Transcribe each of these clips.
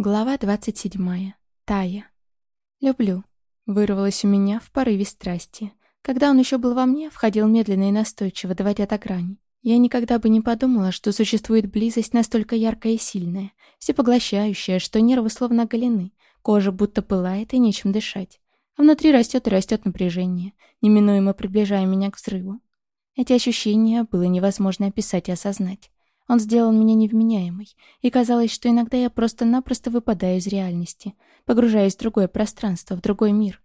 Глава 27. Тая. «Люблю», — вырвалось у меня в порыве страсти. Когда он еще был во мне, входил медленно и настойчиво, доводя до грани. Я никогда бы не подумала, что существует близость настолько яркая и сильная, всепоглощающая, что нервы словно оголены, кожа будто пылает и нечем дышать. А внутри растет и растет напряжение, неминуемо приближая меня к взрыву. Эти ощущения было невозможно описать и осознать. Он сделал меня невменяемой, и казалось, что иногда я просто-напросто выпадаю из реальности, погружаясь в другое пространство, в другой мир.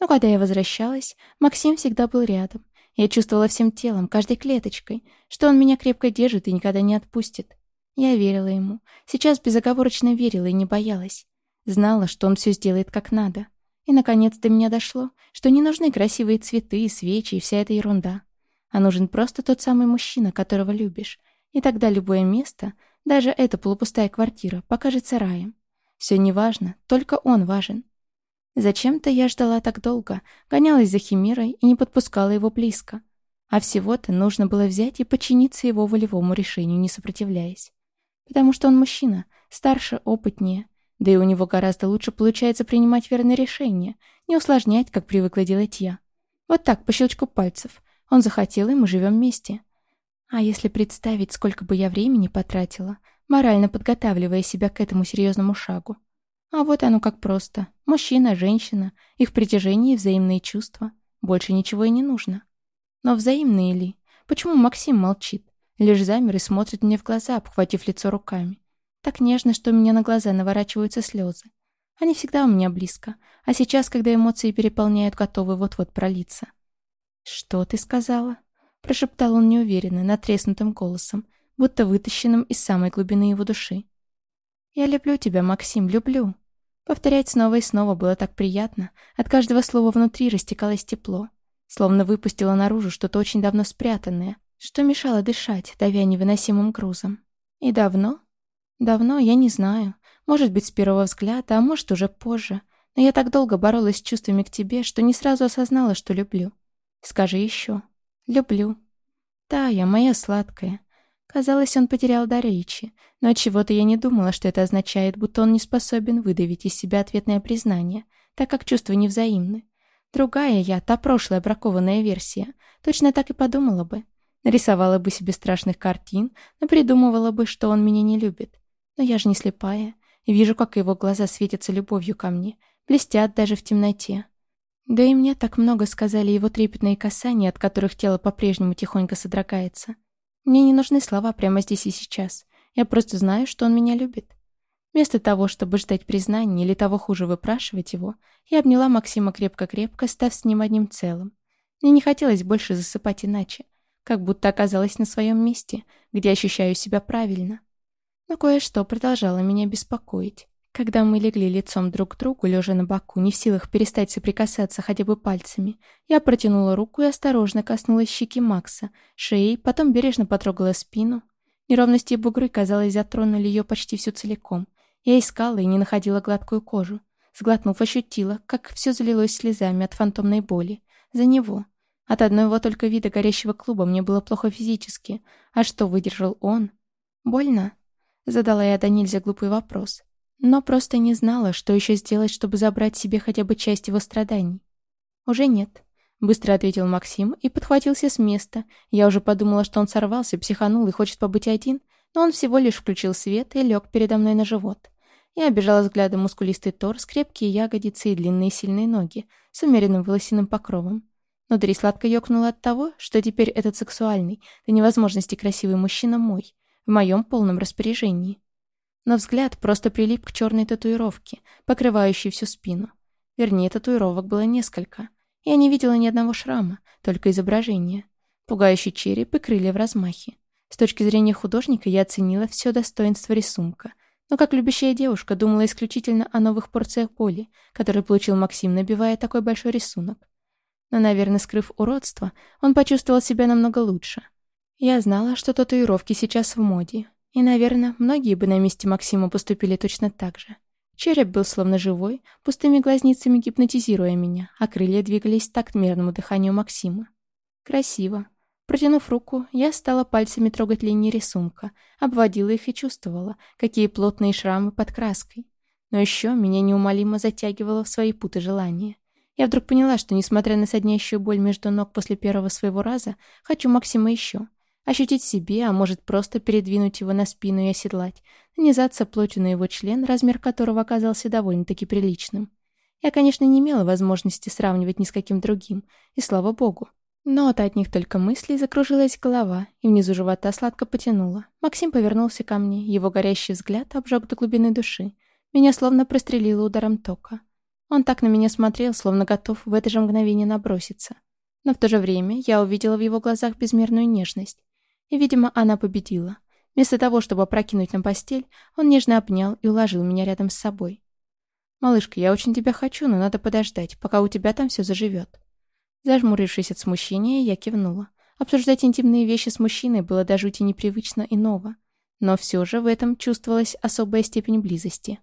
Но когда я возвращалась, Максим всегда был рядом. Я чувствовала всем телом, каждой клеточкой, что он меня крепко держит и никогда не отпустит. Я верила ему. Сейчас безоговорочно верила и не боялась. Знала, что он все сделает как надо. И, наконец, до меня дошло, что не нужны красивые цветы, свечи и вся эта ерунда. А нужен просто тот самый мужчина, которого любишь, и тогда любое место, даже эта полупустая квартира, покажется раем. Все неважно, только он важен. Зачем-то я ждала так долго, гонялась за Химерой и не подпускала его близко. А всего-то нужно было взять и подчиниться его волевому решению, не сопротивляясь. Потому что он мужчина, старше, опытнее, да и у него гораздо лучше получается принимать верные решения, не усложнять, как привыкла делать я. Вот так, по щелчку пальцев. Он захотел, и мы живем вместе. А если представить, сколько бы я времени потратила, морально подготавливая себя к этому серьезному шагу? А вот оно как просто. Мужчина, женщина, их притяжение и взаимные чувства. Больше ничего и не нужно. Но взаимные ли? Почему Максим молчит? Лишь замер и смотрит мне в глаза, обхватив лицо руками. Так нежно, что у меня на глаза наворачиваются слезы. Они всегда у меня близко, а сейчас, когда эмоции переполняют, готовы вот-вот пролиться. «Что ты сказала?» Прошептал он неуверенно, натреснутым голосом, будто вытащенным из самой глубины его души. «Я люблю тебя, Максим, люблю». Повторять снова и снова было так приятно, от каждого слова внутри растекалось тепло, словно выпустило наружу что-то очень давно спрятанное, что мешало дышать, давя невыносимым грузом. И давно? Давно, я не знаю. Может быть, с первого взгляда, а может, уже позже. Но я так долго боролась с чувствами к тебе, что не сразу осознала, что люблю. Скажи еще. Люблю. Тая, моя сладкая. Казалось, он потерял дар речи, но от чего то я не думала, что это означает, будто он не способен выдавить из себя ответное признание, так как чувства невзаимны. Другая я, та прошлая бракованная версия, точно так и подумала бы. Нарисовала бы себе страшных картин, но придумывала бы, что он меня не любит. Но я же не слепая, и вижу, как его глаза светятся любовью ко мне, блестят даже в темноте. Да и мне так много сказали его трепетные касания, от которых тело по-прежнему тихонько содрогается. Мне не нужны слова прямо здесь и сейчас. Я просто знаю, что он меня любит. Вместо того, чтобы ждать признания или того хуже выпрашивать его, я обняла Максима крепко-крепко, став с ним одним целым. Мне не хотелось больше засыпать иначе, как будто оказалась на своем месте, где ощущаю себя правильно. Но кое-что продолжало меня беспокоить. Когда мы легли лицом друг к другу, лежа на боку, не в силах перестать соприкасаться хотя бы пальцами, я протянула руку и осторожно коснулась щеки Макса, шеи, потом бережно потрогала спину. Неровности и бугры, казалось, затронули ее почти всю целиком. Я искала и не находила гладкую кожу. Сглотнув, ощутила, как все залилось слезами от фантомной боли. За него. От одного только вида горящего клуба мне было плохо физически. А что выдержал он? Больно? Задала я до нельзя глупый вопрос но просто не знала, что еще сделать, чтобы забрать себе хотя бы часть его страданий. «Уже нет», — быстро ответил Максим и подхватился с места. Я уже подумала, что он сорвался, психанул и хочет побыть один, но он всего лишь включил свет и лег передо мной на живот. Я обижала взглядом мускулистый торс, крепкие ягодицы и длинные сильные ноги с умеренным волосяным покровом. Внутри сладко ёкнуло от того, что теперь этот сексуальный, до невозможности красивый мужчина мой, в моем полном распоряжении но взгляд просто прилип к черной татуировке, покрывающей всю спину. Вернее, татуировок было несколько. Я не видела ни одного шрама, только изображение. Пугающий череп и крылья в размахе. С точки зрения художника я оценила все достоинство рисунка, но как любящая девушка думала исключительно о новых порциях боли, которые получил Максим, набивая такой большой рисунок. Но, наверное, скрыв уродство, он почувствовал себя намного лучше. Я знала, что татуировки сейчас в моде, и, наверное, многие бы на месте Максима поступили точно так же. Череп был словно живой, пустыми глазницами гипнотизируя меня, а крылья двигались так мерному дыханию Максима. Красиво. Протянув руку, я стала пальцами трогать линии рисунка, обводила их и чувствовала, какие плотные шрамы под краской. Но еще меня неумолимо затягивало в свои путы желания. Я вдруг поняла, что, несмотря на соднящую боль между ног после первого своего раза, хочу Максима еще. Ощутить себе, а может просто передвинуть его на спину и оседлать, нанизаться плотью на его член, размер которого оказался довольно-таки приличным. Я, конечно, не имела возможности сравнивать ни с каким другим, и слава богу. Но от одних только мыслей закружилась голова, и внизу живота сладко потянуло. Максим повернулся ко мне, его горящий взгляд обжег до глубины души. Меня словно прострелило ударом тока. Он так на меня смотрел, словно готов в это же мгновение наброситься. Но в то же время я увидела в его глазах безмерную нежность. И, видимо, она победила. Вместо того, чтобы опрокинуть на постель, он нежно обнял и уложил меня рядом с собой. «Малышка, я очень тебя хочу, но надо подождать, пока у тебя там все заживет». Зажмурившись от смущения, я кивнула. Обсуждать интимные вещи с мужчиной было до жути непривычно и ново. Но все же в этом чувствовалась особая степень близости.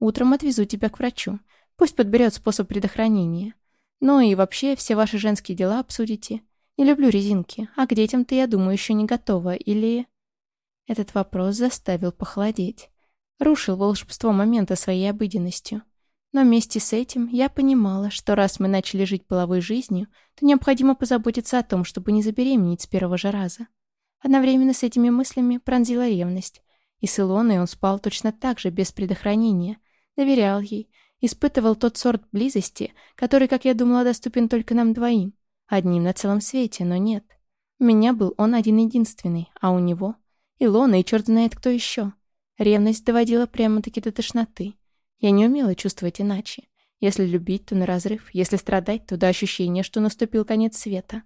«Утром отвезу тебя к врачу. Пусть подберет способ предохранения. Ну и вообще все ваши женские дела обсудите. Не люблю резинки, а к детям ты, я думаю, еще не готова, или...» Этот вопрос заставил похолодеть. Рушил волшебство момента своей обыденностью. Но вместе с этим я понимала, что раз мы начали жить половой жизнью, то необходимо позаботиться о том, чтобы не забеременеть с первого же раза. Одновременно с этими мыслями пронзила ревность. И с Илоной он спал точно так же, без предохранения. Доверял ей, испытывал тот сорт близости, который, как я думала, доступен только нам двоим. Одним на целом свете, но нет. У меня был он один-единственный, а у него — Илона и черт знает кто еще. Ревность доводила прямо-таки до тошноты. Я не умела чувствовать иначе. Если любить, то на разрыв, если страдать, то до ощущения, что наступил конец света.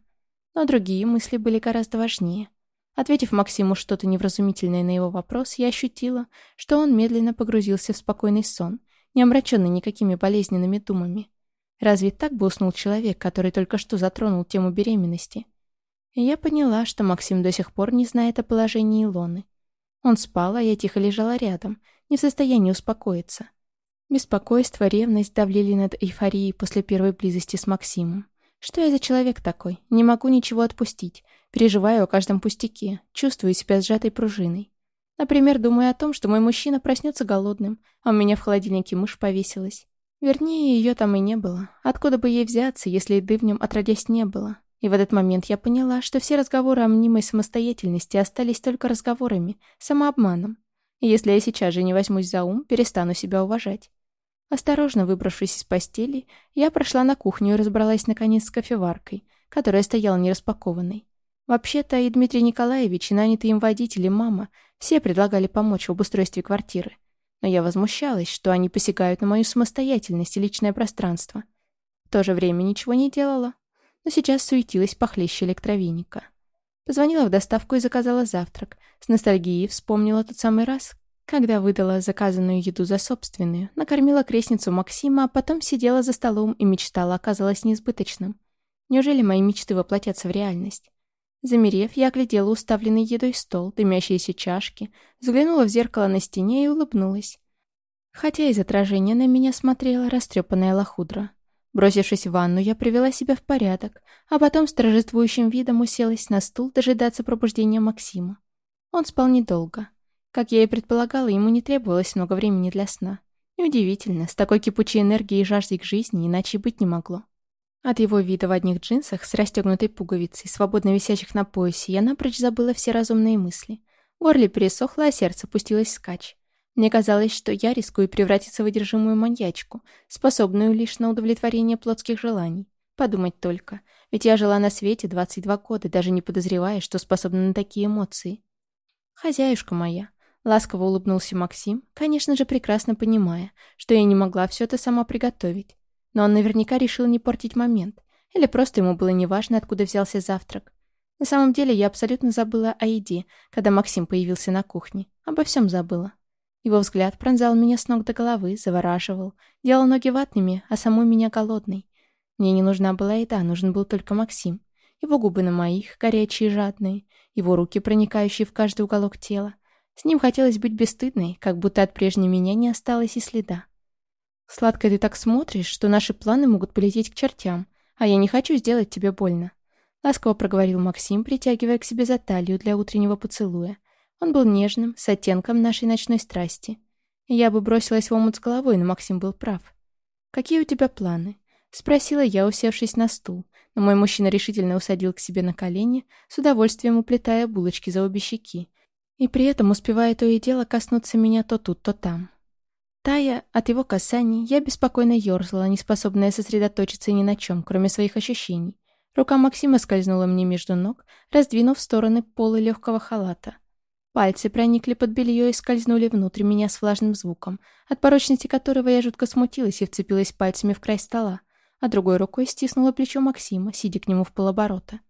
Но другие мысли были гораздо важнее. Ответив Максиму что-то невразумительное на его вопрос, я ощутила, что он медленно погрузился в спокойный сон, не омраченный никакими болезненными думами. Разве так бы уснул человек, который только что затронул тему беременности? Я поняла, что Максим до сих пор не знает о положении Илоны. Он спал, а я тихо лежала рядом, не в состоянии успокоиться. Беспокойство, ревность давлели над эйфорией после первой близости с Максимом. Что я за человек такой? Не могу ничего отпустить. Переживаю о каждом пустяке. Чувствую себя сжатой пружиной. Например, думаю о том, что мой мужчина проснется голодным, а у меня в холодильнике мышь повесилась. Вернее, ее там и не было. Откуда бы ей взяться, если еды в нем отродясь не было? И в этот момент я поняла, что все разговоры о мнимой самостоятельности остались только разговорами, самообманом. И если я сейчас же не возьмусь за ум, перестану себя уважать. Осторожно выбравшись из постели, я прошла на кухню и разобралась наконец с кофеваркой, которая стояла нераспакованной. Вообще-то и Дмитрий Николаевич, и нанятый им водитель, и мама все предлагали помочь в обустройстве квартиры. Но я возмущалась, что они посягают на мою самостоятельность и личное пространство. В то же время ничего не делала, но сейчас суетилась похлеще электровеника. Позвонила в доставку и заказала завтрак. С ностальгией вспомнила тот самый раз, когда выдала заказанную еду за собственную, накормила крестницу Максима, а потом сидела за столом и мечтала оказалась неизбыточным. Неужели мои мечты воплотятся в реальность? Замерев, я оглядела уставленный едой стол, дымящиеся чашки, взглянула в зеркало на стене и улыбнулась. Хотя из отражения на меня смотрела растрепанная лохудра. Бросившись в ванну, я привела себя в порядок, а потом с торжествующим видом уселась на стул дожидаться пробуждения Максима. Он спал недолго. Как я и предполагала, ему не требовалось много времени для сна. Неудивительно, с такой кипучей энергией и жаждой к жизни иначе быть не могло. От его вида в одних джинсах с расстегнутой пуговицей, свободно висящих на поясе, я напрочь забыла все разумные мысли. Горле пересохло, а сердце пустилось скач. Мне казалось, что я рискую превратиться в одержимую маньячку, способную лишь на удовлетворение плотских желаний. Подумать только. Ведь я жила на свете 22 года, даже не подозревая, что способна на такие эмоции. «Хозяюшка моя», — ласково улыбнулся Максим, конечно же, прекрасно понимая, что я не могла все это сама приготовить. Но он наверняка решил не портить момент. Или просто ему было неважно, откуда взялся завтрак. На самом деле я абсолютно забыла о еде, когда Максим появился на кухне. Обо всем забыла. Его взгляд пронзал меня с ног до головы, завораживал, делал ноги ватными, а саму меня голодной. Мне не нужна была еда, нужен был только Максим. Его губы на моих, горячие и жадные, его руки, проникающие в каждый уголок тела. С ним хотелось быть бесстыдной, как будто от прежней меня не осталось и следа. «Сладко ты так смотришь, что наши планы могут полететь к чертям, а я не хочу сделать тебе больно», — ласково проговорил Максим, притягивая к себе за талию для утреннего поцелуя, он был нежным, с оттенком нашей ночной страсти. Я бы бросилась в омут с головой, но Максим был прав. «Какие у тебя планы?» — спросила я, усевшись на стул, но мой мужчина решительно усадил к себе на колени, с удовольствием уплетая булочки за обе щеки, и при этом успевая то и дело коснуться меня то тут, то там. Тая от его касаний, я беспокойно ерзала, неспособная сосредоточиться ни на чем, кроме своих ощущений. Рука Максима скользнула мне между ног, раздвинув стороны полы легкого халата. Пальцы проникли под белье и скользнули внутрь меня с влажным звуком, от порочности которого я жутко смутилась и вцепилась пальцами в край стола, а другой рукой стиснула плечо Максима, сидя к нему в полоборота.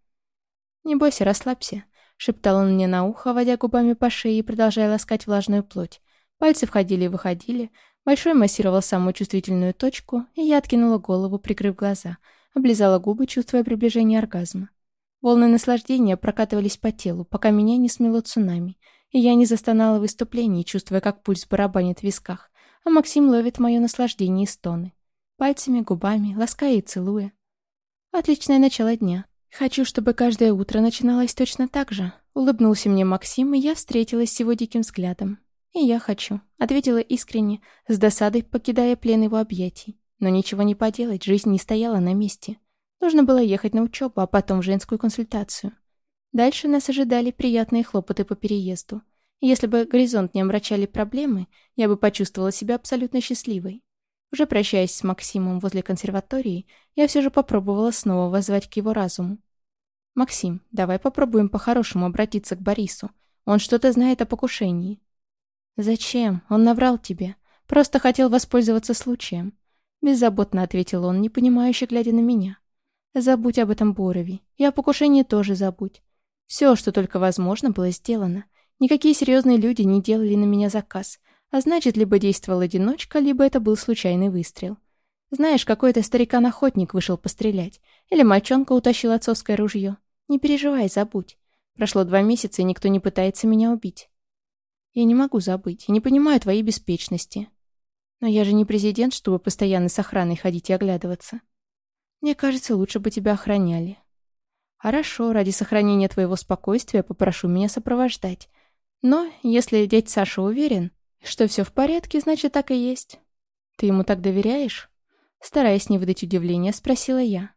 «Не бойся, расслабься», — шептал он мне на ухо, водя губами по шее и продолжая ласкать влажную плоть. Пальцы входили и выходили, большой массировал самую чувствительную точку, и я откинула голову, прикрыв глаза, облизала губы, чувствуя приближение оргазма. Волны наслаждения прокатывались по телу, пока меня не смело цунами, и я не застонала в выступлении, чувствуя, как пульс барабанит в висках, а Максим ловит мое наслаждение и стоны. Пальцами, губами, лаская и целуя. Отличное начало дня. Хочу, чтобы каждое утро начиналось точно так же. Улыбнулся мне Максим, и я встретилась с его диким взглядом. «И я хочу», — ответила искренне, с досадой покидая плен его объятий. Но ничего не поделать, жизнь не стояла на месте. Нужно было ехать на учебу, а потом в женскую консультацию. Дальше нас ожидали приятные хлопоты по переезду. Если бы горизонт не омрачали проблемы, я бы почувствовала себя абсолютно счастливой. Уже прощаясь с Максимом возле консерватории, я все же попробовала снова воззвать к его разуму. «Максим, давай попробуем по-хорошему обратиться к Борису. Он что-то знает о покушении». «Зачем? Он наврал тебе. Просто хотел воспользоваться случаем». Беззаботно ответил он, не понимающе глядя на меня. Забудь об этом Борове. И о покушении тоже забудь. Все, что только возможно, было сделано. Никакие серьезные люди не делали на меня заказ. А значит, либо действовал одиночка, либо это был случайный выстрел. Знаешь, какой-то старикан-охотник вышел пострелять. Или мальчонка утащил отцовское ружье. Не переживай, забудь. Прошло два месяца, и никто не пытается меня убить. Я не могу забыть, и не понимаю твоей беспечности. Но я же не президент, чтобы постоянно с охраной ходить и оглядываться. Мне кажется, лучше бы тебя охраняли. Хорошо, ради сохранения твоего спокойствия попрошу меня сопровождать. Но если дядь Саша уверен, что все в порядке, значит, так и есть. Ты ему так доверяешь? Стараясь не выдать удивления, спросила я.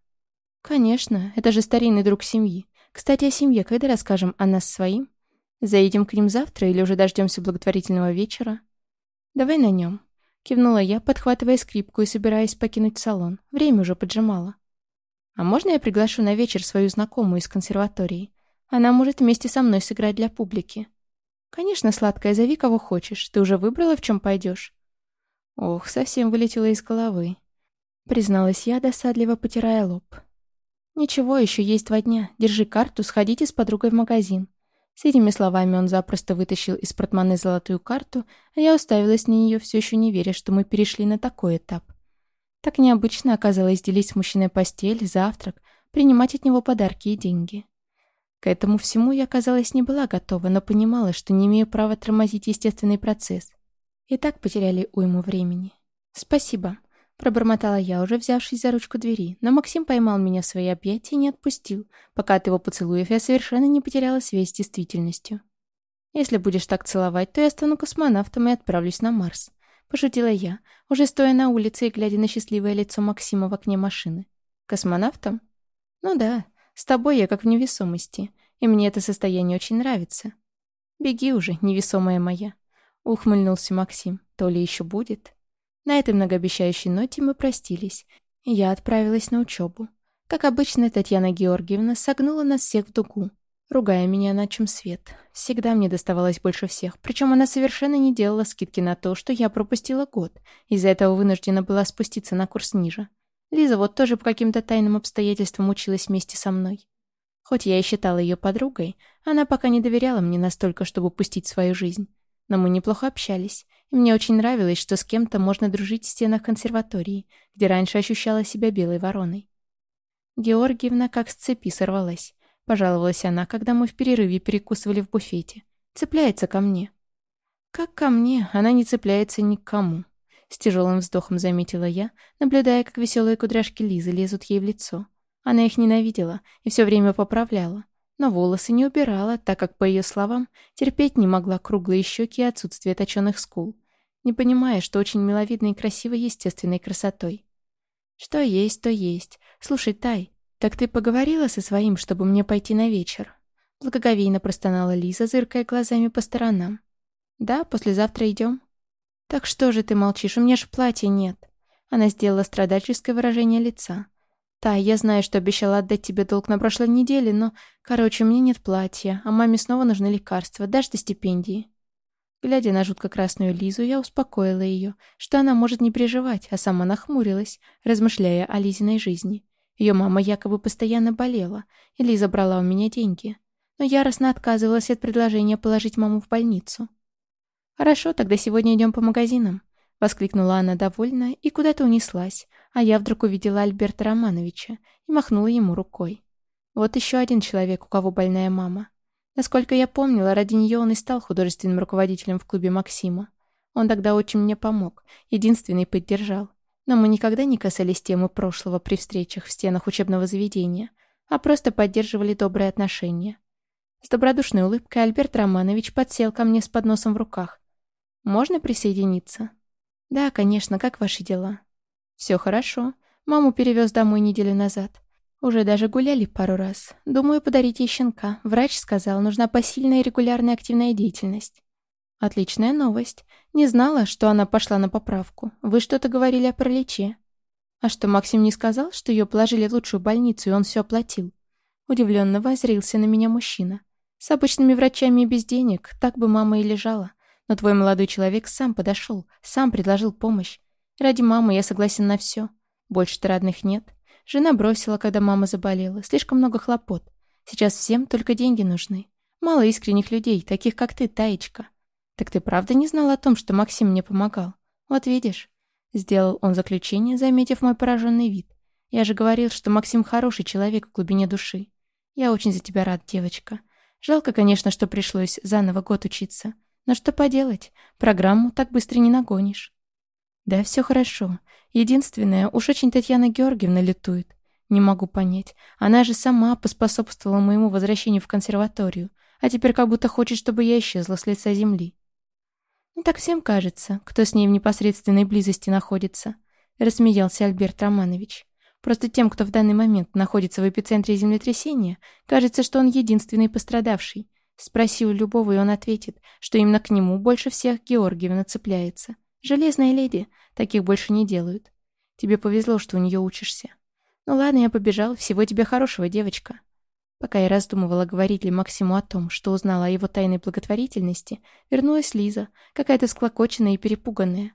Конечно, это же старинный друг семьи. Кстати, о семье когда расскажем о нас своим? Заедем к ним завтра или уже дождемся благотворительного вечера? Давай на нем. Кивнула я, подхватывая скрипку и собираясь покинуть салон. Время уже поджимало. «А можно я приглашу на вечер свою знакомую из консерватории? Она может вместе со мной сыграть для публики». «Конечно, сладкая, зови кого хочешь. Ты уже выбрала, в чем пойдешь?» Ох, совсем вылетело из головы. Призналась я, досадливо потирая лоб. «Ничего, еще есть два дня. Держи карту, сходите с подругой в магазин. С этими словами он запросто вытащил из портмоне золотую карту, а я уставилась на нее, все еще не веря, что мы перешли на такой этап. Так необычно оказалось делить с мужчиной постель, завтрак, принимать от него подарки и деньги. К этому всему я, казалось, не была готова, но понимала, что не имею права тормозить естественный процесс. И так потеряли уйму времени. «Спасибо», Пробормотала я, уже взявшись за ручку двери, но Максим поймал меня в свои объятия и не отпустил, пока от его поцелуев я совершенно не потеряла связь с действительностью. «Если будешь так целовать, то я стану космонавтом и отправлюсь на Марс», — пошутила я, уже стоя на улице и глядя на счастливое лицо Максима в окне машины. «Космонавтом?» «Ну да, с тобой я как в невесомости, и мне это состояние очень нравится». «Беги уже, невесомая моя», — ухмыльнулся Максим. «То ли еще будет?» На этой многообещающей ноте мы простились, я отправилась на учебу. Как обычно, Татьяна Георгиевна согнула нас всех в дугу, ругая меня на чем свет. Всегда мне доставалось больше всех, причем она совершенно не делала скидки на то, что я пропустила год, из-за этого вынуждена была спуститься на курс ниже. Лиза вот тоже по каким-то тайным обстоятельствам училась вместе со мной. Хоть я и считала ее подругой, она пока не доверяла мне настолько, чтобы пустить свою жизнь. Но мы неплохо общались, и мне очень нравилось, что с кем-то можно дружить в стенах консерватории, где раньше ощущала себя белой вороной. Георгиевна как с цепи сорвалась. Пожаловалась она, когда мы в перерыве перекусывали в буфете. Цепляется ко мне. Как ко мне, она не цепляется ни к кому. С тяжелым вздохом заметила я, наблюдая, как веселые кудряшки Лизы лезут ей в лицо. Она их ненавидела и все время поправляла но волосы не убирала, так как, по ее словам, терпеть не могла круглые щеки и отсутствие точенных скул. не понимая, что очень миловидной и красивой естественной красотой. Что есть, то есть. Слушай, Тай, так ты поговорила со своим, чтобы мне пойти на вечер? Благоговейно простонала Лиза, зыркая глазами по сторонам. Да, послезавтра идем. Так что же ты молчишь, у меня же платья нет. Она сделала страдальческое выражение лица. «Та, я знаю, что обещала отдать тебе долг на прошлой неделе, но, короче, меня нет платья, а маме снова нужны лекарства, дашь ты стипендии?» Глядя на жутко красную Лизу, я успокоила ее, что она может не переживать, а сама нахмурилась, размышляя о Лизиной жизни. Ее мама якобы постоянно болела, и Лиза брала у меня деньги. Но яростно отказывалась от предложения положить маму в больницу. «Хорошо, тогда сегодня идем по магазинам», Воскликнула она довольно и куда-то унеслась, а я вдруг увидела Альберта Романовича и махнула ему рукой. Вот еще один человек, у кого больная мама. Насколько я помнила, ради нее он и стал художественным руководителем в клубе Максима. Он тогда очень мне помог, единственный поддержал. Но мы никогда не касались темы прошлого при встречах в стенах учебного заведения, а просто поддерживали добрые отношения. С добродушной улыбкой Альберт Романович подсел ко мне с подносом в руках. «Можно присоединиться?» «Да, конечно, как ваши дела?» «Все хорошо. Маму перевез домой неделю назад. Уже даже гуляли пару раз. Думаю, подарить ей щенка. Врач сказал, нужна посильная и регулярная активная деятельность». «Отличная новость. Не знала, что она пошла на поправку. Вы что-то говорили о параличе». «А что, Максим не сказал, что ее положили в лучшую больницу, и он все оплатил?» Удивленно возрился на меня мужчина. «С обычными врачами и без денег, так бы мама и лежала. Но твой молодой человек сам подошел, сам предложил помощь. Ради мамы я согласен на все. Больше-то родных нет. Жена бросила, когда мама заболела. Слишком много хлопот. Сейчас всем только деньги нужны. Мало искренних людей, таких как ты, Таечка. Так ты правда не знал о том, что Максим мне помогал? Вот видишь. Сделал он заключение, заметив мой пораженный вид. Я же говорил, что Максим хороший человек в глубине души. Я очень за тебя рад, девочка. Жалко, конечно, что пришлось заново год учиться. Но что поделать, программу так быстро не нагонишь. Да, все хорошо. Единственное, уж очень Татьяна Георгиевна летует. Не могу понять. Она же сама поспособствовала моему возвращению в консерваторию, а теперь как будто хочет, чтобы я исчезла с лица земли. Ну так всем кажется, кто с ней в непосредственной близости находится, рассмеялся Альберт Романович. Просто тем, кто в данный момент находится в эпицентре землетрясения, кажется, что он единственный пострадавший, Спроси у любого, и он ответит, что именно к нему больше всех Георгиевна цепляется. Железная леди, таких больше не делают. Тебе повезло, что у нее учишься. Ну ладно, я побежал, всего тебе хорошего, девочка. Пока я раздумывала, говорить ли Максиму о том, что узнала о его тайной благотворительности, вернулась Лиза, какая-то склокоченная и перепуганная.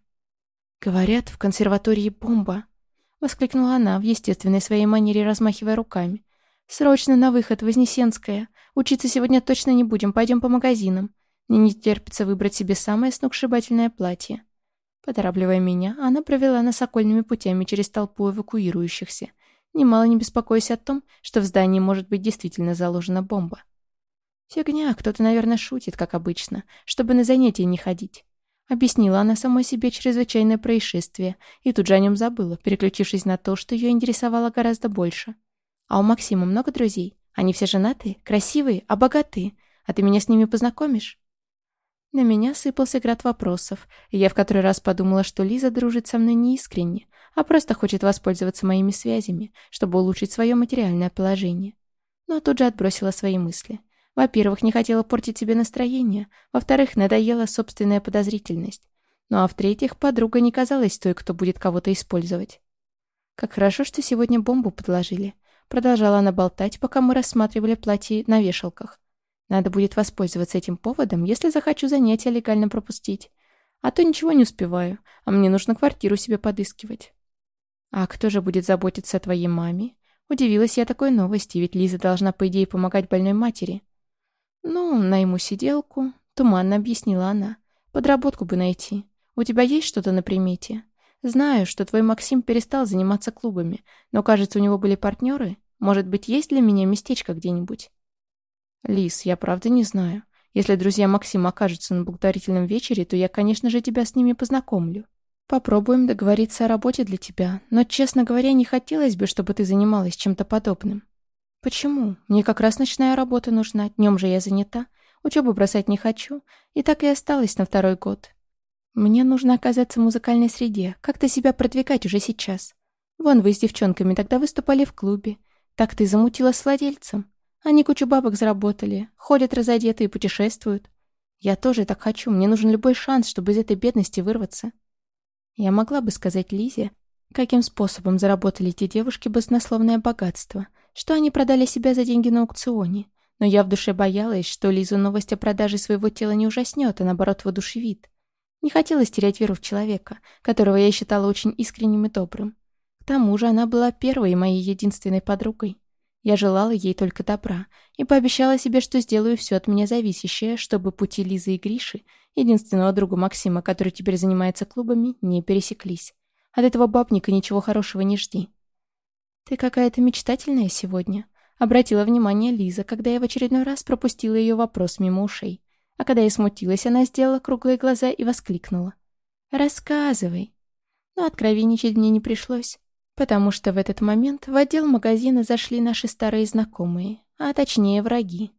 «Говорят, в консерватории бомба!» — воскликнула она в естественной своей манере, размахивая руками. «Срочно на выход, Вознесенская! Учиться сегодня точно не будем, пойдем по магазинам. Мне не терпится выбрать себе самое сногсшибательное платье». Поторапливая меня, она провела нас окольными путями через толпу эвакуирующихся, немало не беспокоясь о том, что в здании может быть действительно заложена бомба. «Фигня, кто-то, наверное, шутит, как обычно, чтобы на занятия не ходить». Объяснила она самой себе чрезвычайное происшествие и тут же о нем забыла, переключившись на то, что ее интересовало гораздо больше. А у Максима много друзей? Они все женатые, красивые, а богатые. А ты меня с ними познакомишь?» На меня сыпался град вопросов, и я в который раз подумала, что Лиза дружит со мной не искренне, а просто хочет воспользоваться моими связями, чтобы улучшить свое материальное положение. Но тут же отбросила свои мысли. Во-первых, не хотела портить себе настроение, во-вторых, надоела собственная подозрительность. Ну а в-третьих, подруга не казалась той, кто будет кого-то использовать. Как хорошо, что сегодня бомбу подложили. Продолжала она болтать, пока мы рассматривали платье на вешалках. Надо будет воспользоваться этим поводом, если захочу занятия легально пропустить. А то ничего не успеваю, а мне нужно квартиру себе подыскивать. А кто же будет заботиться о твоей маме? Удивилась я такой новости, ведь Лиза должна, по идее, помогать больной матери. Ну, найму сиделку, туманно объяснила она. Подработку бы найти. У тебя есть что-то на примете? Знаю, что твой Максим перестал заниматься клубами, но, кажется, у него были партнеры. Может быть, есть для меня местечко где-нибудь? Лис, я правда не знаю. Если друзья Максима окажутся на благотворительном вечере, то я, конечно же, тебя с ними познакомлю. Попробуем договориться о работе для тебя, но, честно говоря, не хотелось бы, чтобы ты занималась чем-то подобным. Почему? Мне как раз ночная работа нужна, днем же я занята. Учебу бросать не хочу, и так и осталась на второй год. Мне нужно оказаться в музыкальной среде, как-то себя продвигать уже сейчас. Вон вы с девчонками тогда выступали в клубе. Так ты замутила с владельцем. Они кучу бабок заработали, ходят разодетые, путешествуют. Я тоже так хочу, мне нужен любой шанс, чтобы из этой бедности вырваться. Я могла бы сказать Лизе, каким способом заработали эти девушки баснословное богатство, что они продали себя за деньги на аукционе. Но я в душе боялась, что Лизу новость о продаже своего тела не ужаснет, а наоборот воодушевит. Не хотелось терять веру в человека, которого я считала очень искренним и добрым. К тому же она была первой и моей единственной подругой. Я желала ей только добра и пообещала себе, что сделаю все от меня зависящее, чтобы пути Лизы и Гриши, единственного друга Максима, который теперь занимается клубами, не пересеклись. От этого бабника ничего хорошего не жди. «Ты какая-то мечтательная сегодня», — обратила внимание Лиза, когда я в очередной раз пропустила ее вопрос мимо ушей. А когда я смутилась, она сделала круглые глаза и воскликнула. «Рассказывай». Но откровенничать мне не пришлось, потому что в этот момент в отдел магазина зашли наши старые знакомые, а точнее враги.